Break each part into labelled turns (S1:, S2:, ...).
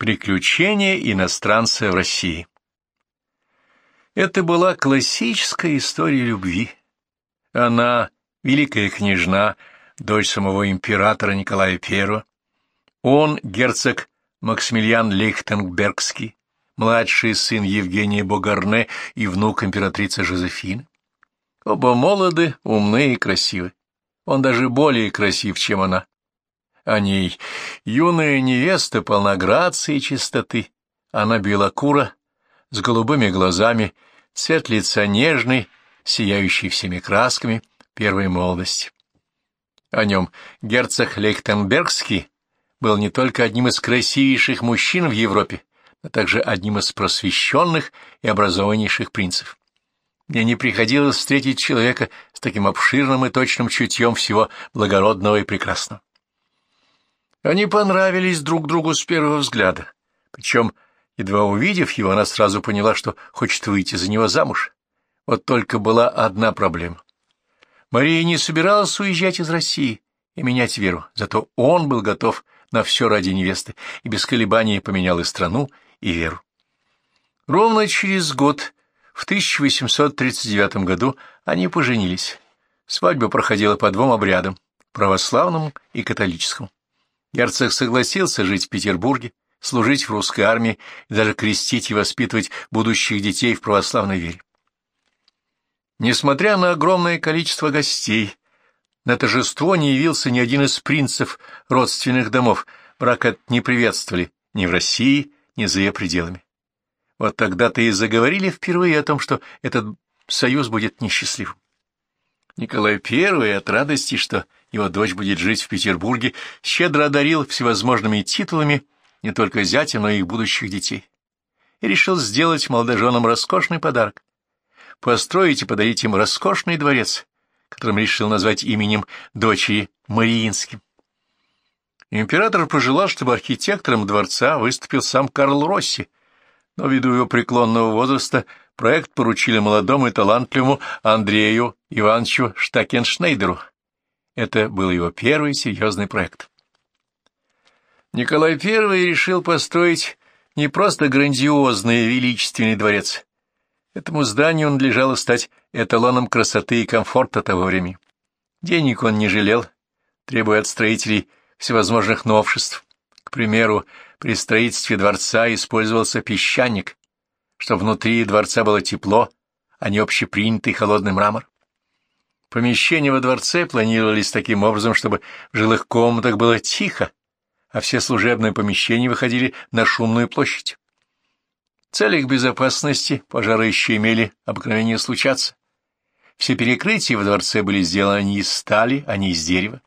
S1: Приключения иностранца в России Это была классическая история любви. Она, великая княжна, дочь самого императора Николая I, он, герцог Максимилиан Лейхтенбергский, младший сын Евгения Богарне и внук императрицы Жозефины. Оба молоды, умны и красивы. Он даже более красив, чем она. О ней юная невеста полна грации и чистоты. Она белокура, с голубыми глазами, цвет лица нежный, сияющий всеми красками первой молодости. О нем герцог Лейхтенбергский был не только одним из красивейших мужчин в Европе, но также одним из просвещенных и образованнейших принцев. Мне не приходилось встретить человека с таким обширным и точным чутьем всего благородного и прекрасного. Они понравились друг другу с первого взгляда, причем, едва увидев его, она сразу поняла, что хочет выйти за него замуж. Вот только была одна проблема. Мария не собиралась уезжать из России и менять веру, зато он был готов на все ради невесты и без колебаний поменял и страну, и веру. Ровно через год, в 1839 году, они поженились. Свадьба проходила по двум обрядам – православному и католическому. Герцог согласился жить в Петербурге, служить в русской армии и даже крестить и воспитывать будущих детей в православной вере. Несмотря на огромное количество гостей, на торжество не явился ни один из принцев родственных домов, брак этот не приветствовали ни в России, ни за ее пределами. Вот тогда-то и заговорили впервые о том, что этот союз будет несчастливым. Николай I от радости, что его дочь будет жить в Петербурге, щедро одарил всевозможными титулами не только зятя, но и их будущих детей. И решил сделать молодоженам роскошный подарок. Построить и подарить им роскошный дворец, которым решил назвать именем дочери Мариинским. Император пожелал, чтобы архитектором дворца выступил сам Карл Росси, но ввиду его преклонного возраста проект поручили молодому и талантливому Андрею Ивановичу Штакеншнейдеру. Это был его первый серьезный проект. Николай I решил построить не просто грандиозный величественный дворец. Этому зданию надлежало стать эталоном красоты и комфорта того времени. Денег он не жалел, требуя от строителей всевозможных новшеств. К примеру, при строительстве дворца использовался песчаник, что внутри дворца было тепло, а не общепринятый холодный мрамор. Помещения во дворце планировались таким образом, чтобы в жилых комнатах было тихо, а все служебные помещения выходили на шумную площадь. В целях безопасности пожары еще имели обыкновение случаться. Все перекрытия во дворце были сделаны из стали, а не из дерева.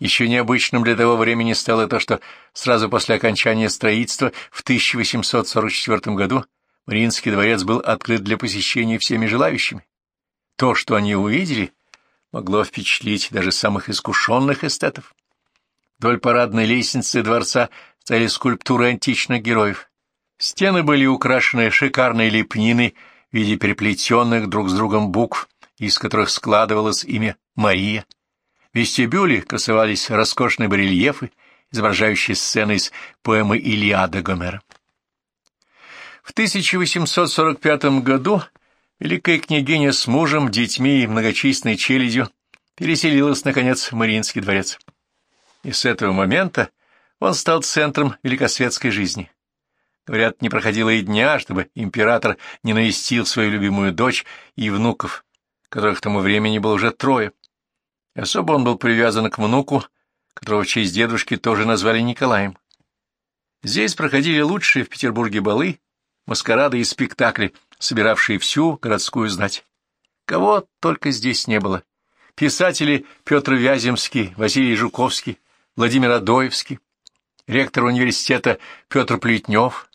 S1: Еще необычным для того времени стало то, что сразу после окончания строительства в 1844 году Мариинский дворец был открыт для посещения всеми желающими. То, что они увидели, могло впечатлить даже самых искушенных эстетов. Вдоль парадной лестницы дворца стояли скульптуры античных героев. Стены были украшены шикарной лепниной в виде переплетенных друг с другом букв, из которых складывалось имя Мария. В вестибюле красовались роскошные барельефы, изображающие сцены из поэмы «Илиада» Гомера. В 1845 году великая княгиня с мужем, детьми и многочисленной челядью переселилась, наконец, в Мариинский дворец. И с этого момента он стал центром великосветской жизни. Говорят, не проходило и дня, чтобы император не навестил свою любимую дочь и внуков, которых к тому времени было уже трое. Особо он был привязан к внуку, которого в честь дедушки тоже назвали Николаем. Здесь проходили лучшие в Петербурге балы, маскарады и спектакли, собиравшие всю городскую знать. Кого только здесь не было. Писатели Петр Вяземский, Василий Жуковский, Владимир Адоевский, ректор университета Петр Плетнев,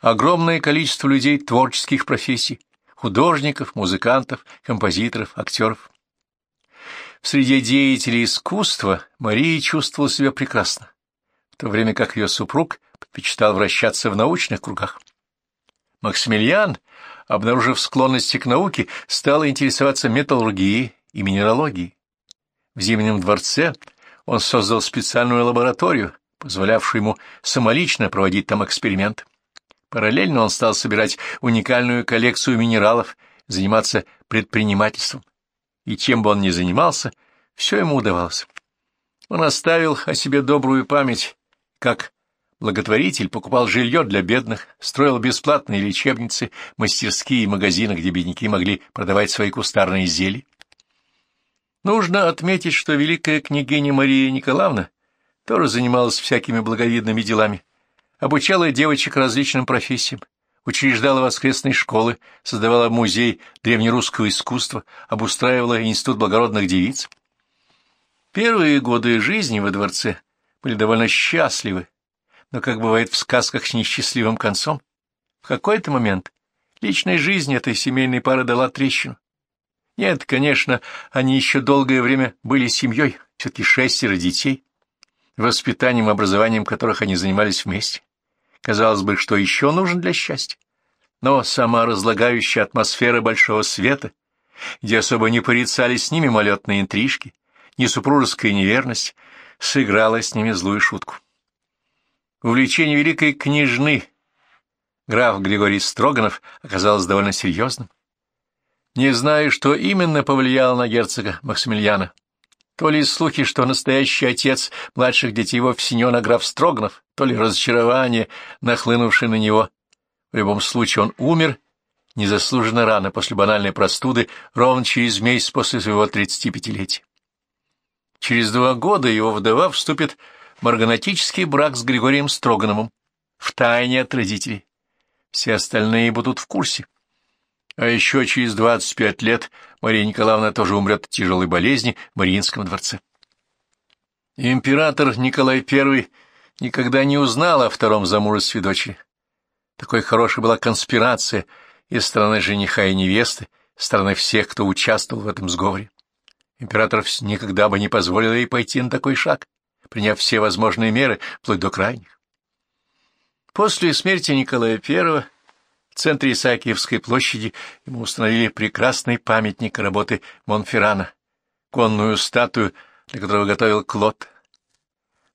S1: огромное количество людей творческих профессий, художников, музыкантов, композиторов, актеров. В среде деятелей искусства Мария чувствовала себя прекрасно, в то время как ее супруг предпочитал вращаться в научных кругах. Максимилиан, обнаружив склонности к науке, стал интересоваться металлургией и минералогией. В Зимнем дворце он создал специальную лабораторию, позволявшую ему самолично проводить там эксперимент. Параллельно он стал собирать уникальную коллекцию минералов, заниматься предпринимательством. И чем бы он ни занимался, все ему удавалось. Он оставил о себе добрую память, как благотворитель покупал жилье для бедных, строил бесплатные лечебницы, мастерские и магазины, где бедняки могли продавать свои кустарные зелья. Нужно отметить, что великая княгиня Мария Николаевна тоже занималась всякими благовидными делами, обучала девочек различным профессиям, учреждала воскресные школы, создавала музей древнерусского искусства, обустраивала институт благородных девиц. Первые годы жизни во дворце были довольно счастливы, но, как бывает в сказках с несчастливым концом, в какой-то момент личной жизни этой семейной пары дала трещину. Нет, конечно, они еще долгое время были семьей, все-таки шестеро детей, воспитанием и образованием которых они занимались вместе. Казалось бы, что еще нужно для счастья? Но сама разлагающая атмосфера большого света, где особо не порицались ни мимолетные интрижки, ни супружеская неверность, сыграла с ними злую шутку. Увлечение великой княжны граф Григорий Строганов оказалось довольно серьезным. Не знаю, что именно повлияло на герцога Максимилиана, то ли слухи, что настоящий отец младших детей вовсе не он, а граф Строганов, то ли разочарование, нахлынувшее на него. В любом случае он умер незаслуженно рано после банальной простуды, ровно через месяц после своего 35-летия. Через два года его вдова вступит марганатический брак с Григорием Строгановым, в тайне от родителей. Все остальные будут в курсе. А еще через 25 лет Мария Николаевна тоже умрет от тяжелой болезни в Мариинском дворце. Император Николай I никогда не узнал о втором замужестве дочери. Такой хорошей была конспирация из стороны жениха и невесты, стороны всех, кто участвовал в этом сговоре. Император никогда бы не позволил ей пойти на такой шаг, приняв все возможные меры, вплоть до крайних. После смерти Николая I в центре Исаакиевской площади ему установили прекрасный памятник работы Монферрана, конную статую, для которого готовил Клод.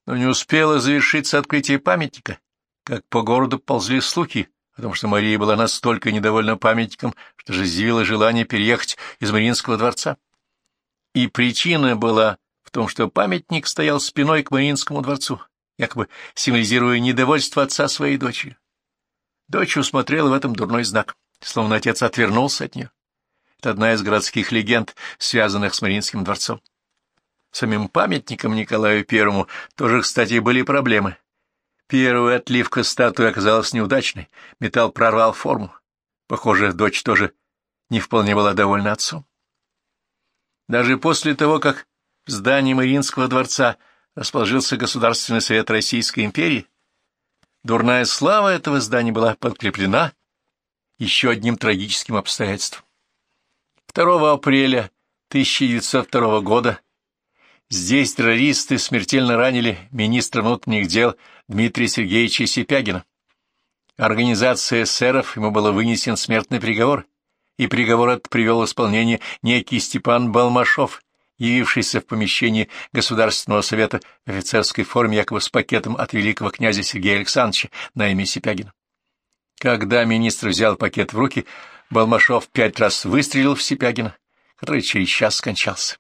S1: Но не успело завершиться открытие памятника, как по городу ползли слухи о том, что Мария была настолько недовольна памятником, что же изъявила желание переехать из Мариинского дворца. И причина была том, что памятник стоял спиной к Мариинскому дворцу, якобы символизируя недовольство отца своей дочери. Дочь усмотрела в этом дурной знак, словно отец отвернулся от нее. Это одна из городских легенд, связанных с Мариинским дворцом. Самим памятником Николаю Первому тоже, кстати, были проблемы. Первая отливка статуи оказалась неудачной, металл прорвал форму. Похоже, дочь тоже не вполне была довольна отцом. Даже после того, как в здании Мариинского дворца расположился Государственный совет Российской империи, Дурная слава этого здания была подкреплена еще одним трагическим обстоятельством. 2 апреля 1902 года здесь террористы смертельно ранили министра внутренних дел Дмитрия Сергеевича Сипягина. Организация эсеров ему был вынесен смертный приговор, и приговор этот привел в исполнение некий Степан Балмашов, явившийся в помещении Государственного совета в офицерской форме якобы с пакетом от великого князя Сергея Александровича на имя Сипягина. Когда министр взял пакет в руки, Балмашов пять раз выстрелил в Сипягина, который через час скончался.